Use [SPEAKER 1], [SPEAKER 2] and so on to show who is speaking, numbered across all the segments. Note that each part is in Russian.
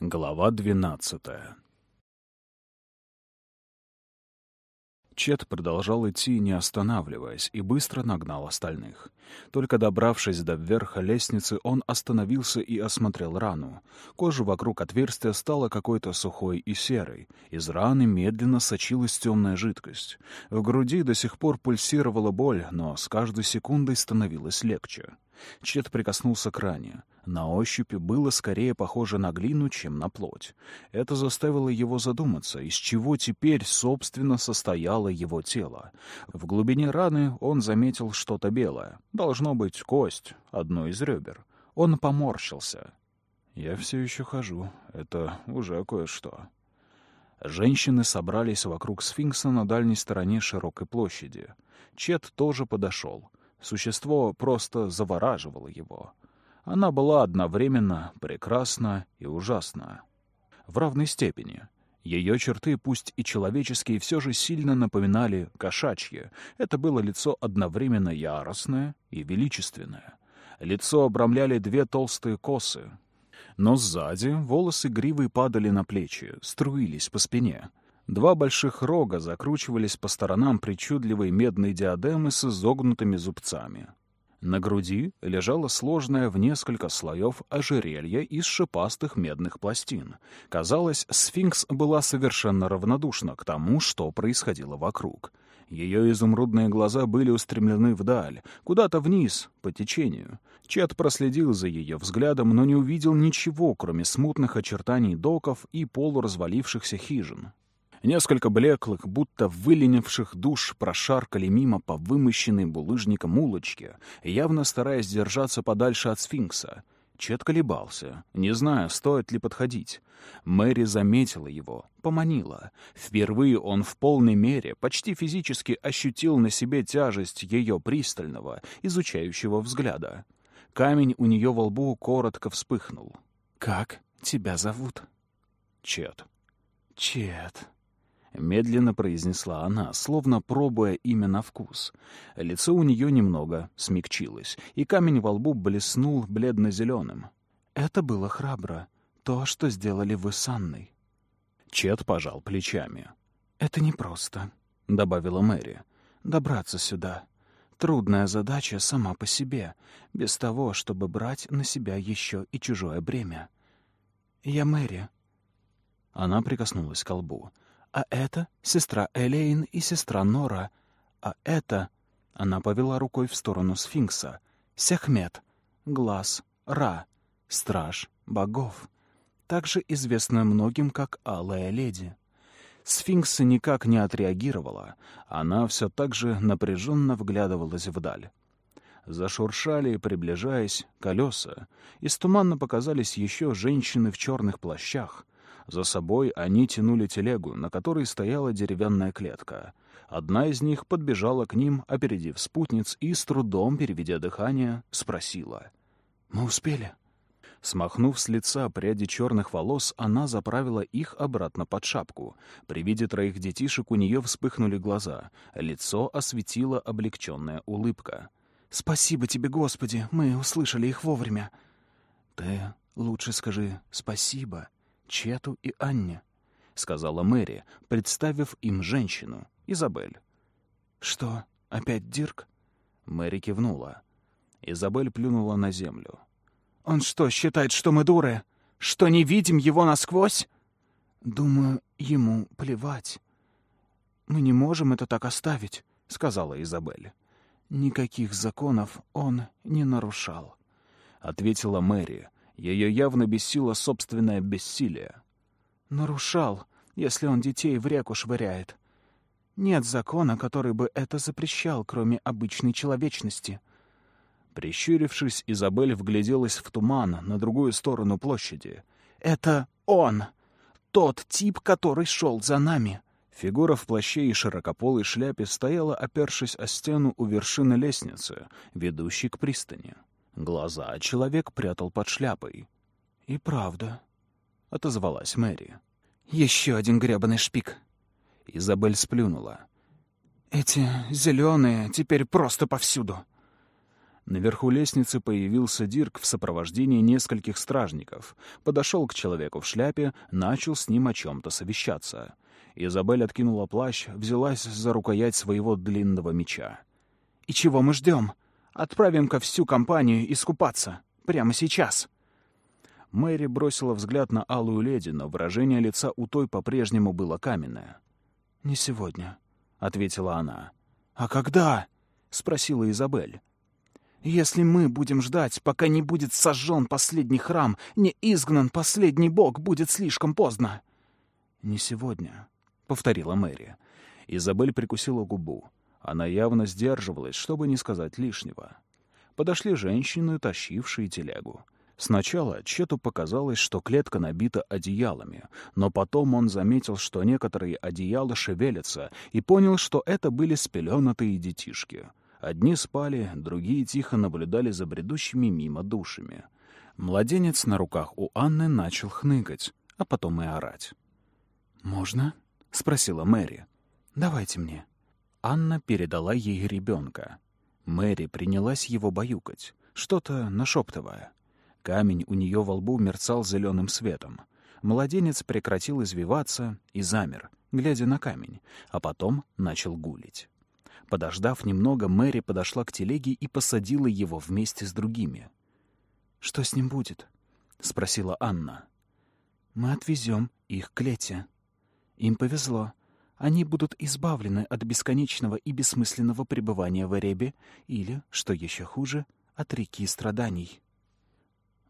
[SPEAKER 1] Глава двенадцатая Чет продолжал идти, не останавливаясь, и быстро нагнал остальных. Только добравшись до верха лестницы, он остановился и осмотрел рану. Кожа вокруг отверстия стала какой-то сухой и серой. Из раны медленно сочилась темная жидкость. В груди до сих пор пульсировала боль, но с каждой секундой становилось легче. Чет прикоснулся к ране. На ощупь было скорее похоже на глину, чем на плоть. Это заставило его задуматься, из чего теперь, собственно, состояло его тело. В глубине раны он заметил что-то белое. Должно быть кость, одно из ребер. Он поморщился. «Я все еще хожу. Это уже кое-что». Женщины собрались вокруг сфинкса на дальней стороне широкой площади. Чет тоже подошел. Существо просто завораживало его. Она была одновременно прекрасна и ужасна. В равной степени. Ее черты, пусть и человеческие, все же сильно напоминали кошачье. Это было лицо одновременно яростное и величественное. Лицо обрамляли две толстые косы. Но сзади волосы гривы падали на плечи, струились по спине. Два больших рога закручивались по сторонам причудливой медной диадемы с изогнутыми зубцами. На груди лежало сложное в несколько слоев ожерелье из шипастых медных пластин. Казалось, сфинкс была совершенно равнодушна к тому, что происходило вокруг. Ее изумрудные глаза были устремлены вдаль, куда-то вниз, по течению. Чет проследил за ее взглядом, но не увидел ничего, кроме смутных очертаний доков и полуразвалившихся хижин. Несколько блеклых, будто выленивших душ прошаркали мимо по вымощенной булыжником улочке, явно стараясь держаться подальше от сфинкса. Чет колебался, не зная, стоит ли подходить. Мэри заметила его, поманила. Впервые он в полной мере, почти физически ощутил на себе тяжесть ее пристального, изучающего взгляда. Камень у нее во лбу коротко вспыхнул. «Как тебя зовут?» «Чет». «Чет», — медленно произнесла она, словно пробуя имя на вкус. Лицо у нее немного смягчилось, и камень во лбу блеснул бледно-зеленым. «Это было храбро. То, что сделали вы с Анной». Чет пожал плечами. «Это непросто», — добавила Мэри. «Добраться сюда. Трудная задача сама по себе, без того, чтобы брать на себя еще и чужое бремя. Я Мэри». Она прикоснулась к лбу. А это сестра Элейн и сестра Нора. А это... Она повела рукой в сторону сфинкса. Сехмет, Глаз, Ра, Страж богов. Также известная многим как Алая Леди. Сфинкс никак не отреагировала. Она все так же напряженно вглядывалась вдаль. Зашуршали, приближаясь, колеса. Из тумана показались еще женщины в черных плащах — за собой они тянули телегу, на которой стояла деревянная клетка. Одна из них подбежала к ним, опередив спутниц, и, с трудом переведя дыхание, спросила. «Мы успели?» Смахнув с лица пряди черных волос, она заправила их обратно под шапку. При виде троих детишек у нее вспыхнули глаза. Лицо осветила облегченная улыбка. «Спасибо тебе, Господи! Мы услышали их вовремя!» «Ты лучше скажи «спасибо», Чету и Анне», — сказала Мэри, представив им женщину, Изабель. «Что, опять Дирк?» Мэри кивнула. Изабель плюнула на землю. «Он что, считает, что мы дуры? Что не видим его насквозь?» «Думаю, ему плевать. Мы не можем это так оставить», — сказала Изабель. «Никаких законов он не нарушал», — ответила Мэри, ее явно бесило собственное бессилие. «Нарушал, если он детей в реку швыряет. Нет закона, который бы это запрещал, кроме обычной человечности». Прищурившись, Изабель вгляделась в туман на другую сторону площади. «Это он! Тот тип, который шел за нами!» Фигура в плаще и широкополой шляпе стояла, опершись о стену у вершины лестницы, ведущей к пристани. Глаза человек прятал под шляпой. «И правда», — отозвалась Мэри. «Еще один гребаный шпик». Изабель сплюнула. «Эти зеленые теперь просто повсюду». Наверху лестницы появился Дирк в сопровождении нескольких стражников. Подошел к человеку в шляпе, начал с ним о чем-то совещаться. Изабель откинула плащ, взялась за рукоять своего длинного меча.
[SPEAKER 2] «И чего мы ждем? Отправим-ка всю компанию искупаться. Прямо сейчас!»
[SPEAKER 1] Мэри бросила взгляд на алую леди, но выражение лица у той по-прежнему было каменное.
[SPEAKER 2] «Не сегодня», — ответила она.
[SPEAKER 1] «А когда?» — спросила Изабель.
[SPEAKER 2] «Если мы будем ждать, пока не будет сожжен последний храм, не изгнан последний бог, будет слишком поздно».
[SPEAKER 1] «Не сегодня», — повторила Мэри. Изабель прикусила губу. Она явно сдерживалась, чтобы не сказать лишнего. Подошли женщины, тащившие телегу. Сначала Чету показалось, что клетка набита одеялами, но потом он заметил, что некоторые одеяла шевелятся, и понял, что это были спеленатые детишки. Одни спали, другие тихо наблюдали за бредущими мимо душами. Младенец на руках у Анны начал хныкать, а потом и орать.
[SPEAKER 2] «Можно?» — спросила Мэри. «Давайте мне».
[SPEAKER 1] Анна передала ей ребенка. Мэри принялась его баюкать, что-то нашептывая. Камень у нее во лбу мерцал зеленым светом. Младенец прекратил извиваться и замер, глядя на камень, а потом начал гулить. Подождав немного, Мэри подошла к телеге и посадила его вместе с другими.
[SPEAKER 2] «Что с ним будет?» — спросила Анна. «Мы отвезем их к Лете. Им повезло. Они будут избавлены от бесконечного и бессмысленного пребывания в Эребе или, что еще хуже, от реки страданий».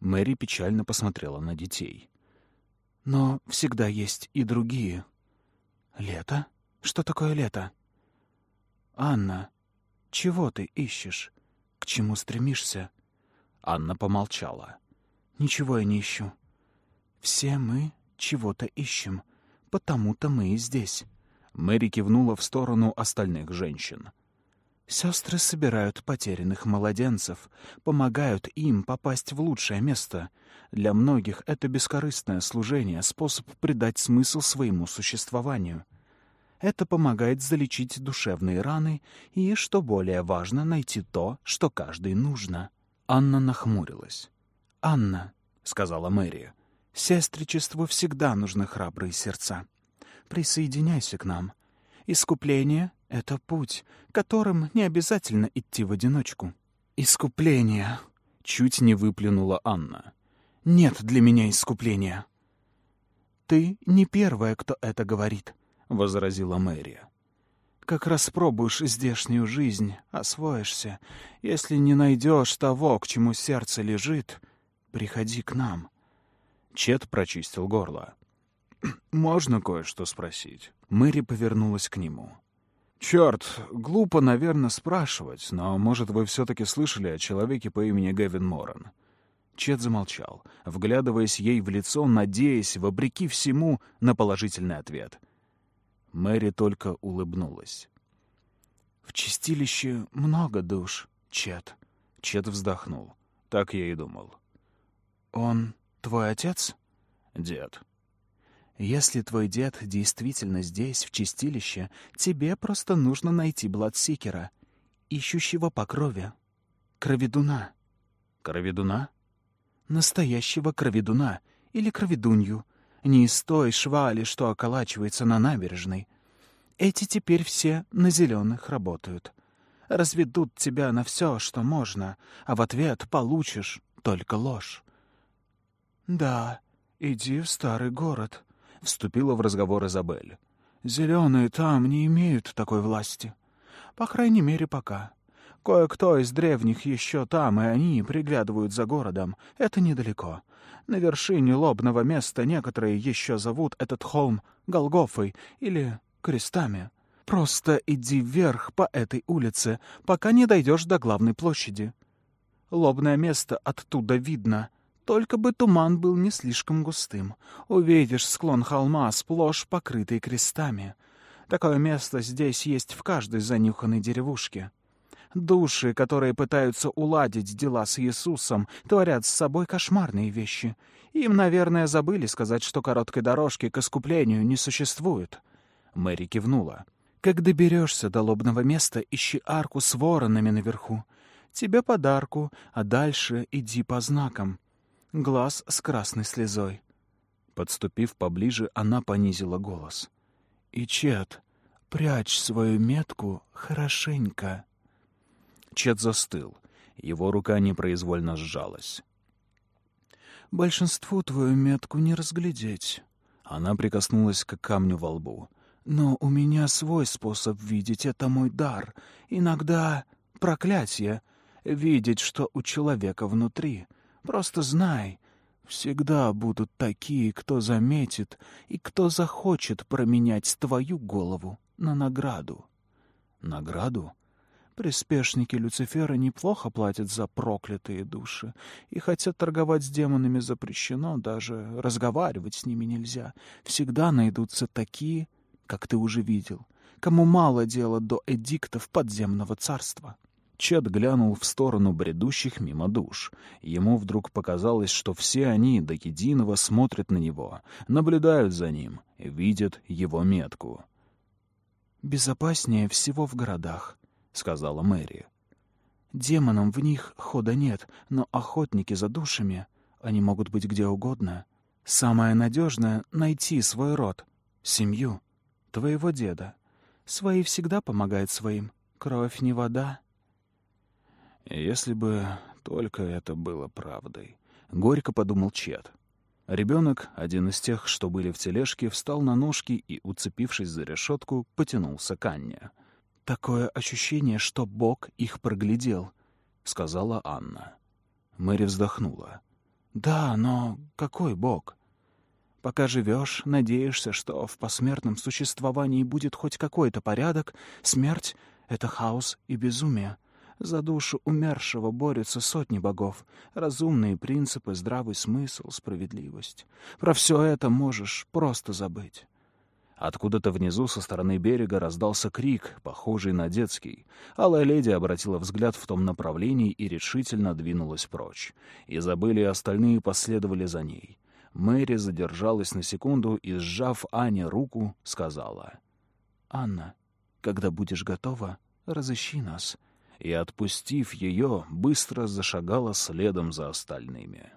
[SPEAKER 1] Мэри печально посмотрела на детей.
[SPEAKER 2] «Но всегда есть и другие. Лето? Что такое лето? Анна, чего ты ищешь? К чему стремишься?»
[SPEAKER 1] Анна помолчала.
[SPEAKER 2] «Ничего я не ищу. Все мы чего-то ищем, потому-то мы и здесь».
[SPEAKER 1] Мэри кивнула в сторону остальных женщин.
[SPEAKER 2] Сестры собирают потерянных младенцев, помогают им попасть в лучшее место. Для многих это бескорыстное служение, способ придать смысл своему существованию. Это помогает залечить душевные раны и, что более важно, найти то, что каждый нужно.
[SPEAKER 1] Анна нахмурилась.
[SPEAKER 2] «Анна», — сказала Мэри, — «сестричеству всегда нужны храбрые сердца. Присоединяйся к нам. Искупление — это путь, которым не обязательно идти в одиночку. Искупление. Чуть не выплюнула Анна. Нет для меня искупления. Ты не первая, кто это говорит, — возразила Мэри. Как распробуешь здешнюю жизнь, освоишься. Если не найдешь того, к чему сердце лежит, приходи к нам.
[SPEAKER 1] Чет прочистил горло.
[SPEAKER 2] «Можно кое-что спросить?» Мэри повернулась к нему.
[SPEAKER 1] «Черт, глупо, наверное, спрашивать, но, может, вы все-таки слышали о человеке по имени Гевин Моран?» Чет замолчал, вглядываясь ей в лицо, надеясь, вопреки всему, на положительный ответ. Мэри только улыбнулась.
[SPEAKER 2] «В чистилище много душ, Чет».
[SPEAKER 1] Чет вздохнул. Так я и думал.
[SPEAKER 2] «Он твой отец?»
[SPEAKER 1] «Дед».
[SPEAKER 2] Если твой дед действительно здесь, в чистилище, тебе просто нужно найти Бладсикера, ищущего по крови. Кроведуна.
[SPEAKER 1] Кроведуна?
[SPEAKER 2] Настоящего кроведуна или кроведунью. Не из той швали, что околачивается на набережной. Эти теперь все на зеленых работают. Разведут тебя на все, что можно, а в ответ получишь только ложь. Да, иди в старый город вступила в разговор Изабель. «Зеленые там не имеют такой власти. По крайней мере, пока. Кое-кто из древних еще там, и они приглядывают за городом. Это недалеко. На вершине лобного места некоторые еще зовут этот холм Голгофой или крестами. Просто иди вверх по этой улице, пока не дойдешь до главной площади. Лобное место оттуда видно — только бы туман был не слишком густым. Увидишь склон холма, сплошь покрытый крестами. Такое место здесь есть в каждой занюханной деревушке. Души, которые пытаются уладить дела с Иисусом, творят с собой кошмарные вещи. Им, наверное, забыли сказать, что короткой дорожки к искуплению не существует. Мэри кивнула. «Как доберешься до лобного места, ищи арку с воронами наверху. Тебе подарку, а дальше иди по знакам. Глаз с красной слезой».
[SPEAKER 1] Подступив поближе, она понизила голос.
[SPEAKER 2] «И, Чет, прячь свою метку хорошенько».
[SPEAKER 1] Чет застыл. Его рука непроизвольно сжалась.
[SPEAKER 2] «Большинству твою метку не разглядеть».
[SPEAKER 1] Она прикоснулась к камню во лбу.
[SPEAKER 2] «Но у меня свой способ видеть, это мой дар. Иногда проклятие — видеть, что у человека внутри. Просто знай, всегда будут такие, кто заметит и кто захочет променять твою голову на награду».
[SPEAKER 1] «Награду?»
[SPEAKER 2] Приспешники Люцифера неплохо платят за проклятые души, и хотя торговать с демонами запрещено, даже разговаривать с ними нельзя, всегда найдутся такие, как ты уже видел, кому мало дела до эдиктов подземного царства.
[SPEAKER 1] Чет глянул в сторону бредущих мимо душ. Ему вдруг показалось, что все они до единого смотрят на него, наблюдают за ним, видят его метку.
[SPEAKER 2] «Безопаснее всего в городах», — сказала Мэри. «Демонам в них хода нет, но охотники за душами, они могут быть где угодно. Самое надежное — найти свой род, семью, твоего деда. Свои всегда помогают своим. Кровь не вода».
[SPEAKER 1] «Если бы только это было правдой», — горько подумал Чет. Ребенок, один из тех, что были в тележке, встал на ножки и, уцепившись за решетку, потянулся к Анне —
[SPEAKER 2] «Такое ощущение, что Бог их проглядел», — сказала Анна. Мэри вздохнула. «Да, но какой Бог? Пока живешь, надеешься, что в посмертном существовании будет хоть какой-то порядок, смерть — это хаос и безумие. За душу умершего борются сотни богов, разумные принципы, здравый смысл, справедливость. Про все это можешь просто забыть.
[SPEAKER 1] Откуда-то внизу со стороны берега раздался крик, похожий на детский. Алая леди обратила взгляд в том направлении и решительно двинулась прочь. Изабель и остальные последовали за ней. Мэри задержалась на секунду и, сжав Ане руку, сказала.
[SPEAKER 2] «Анна, когда будешь готова, разыщи нас».
[SPEAKER 1] И, отпустив ее, быстро зашагала следом за остальными.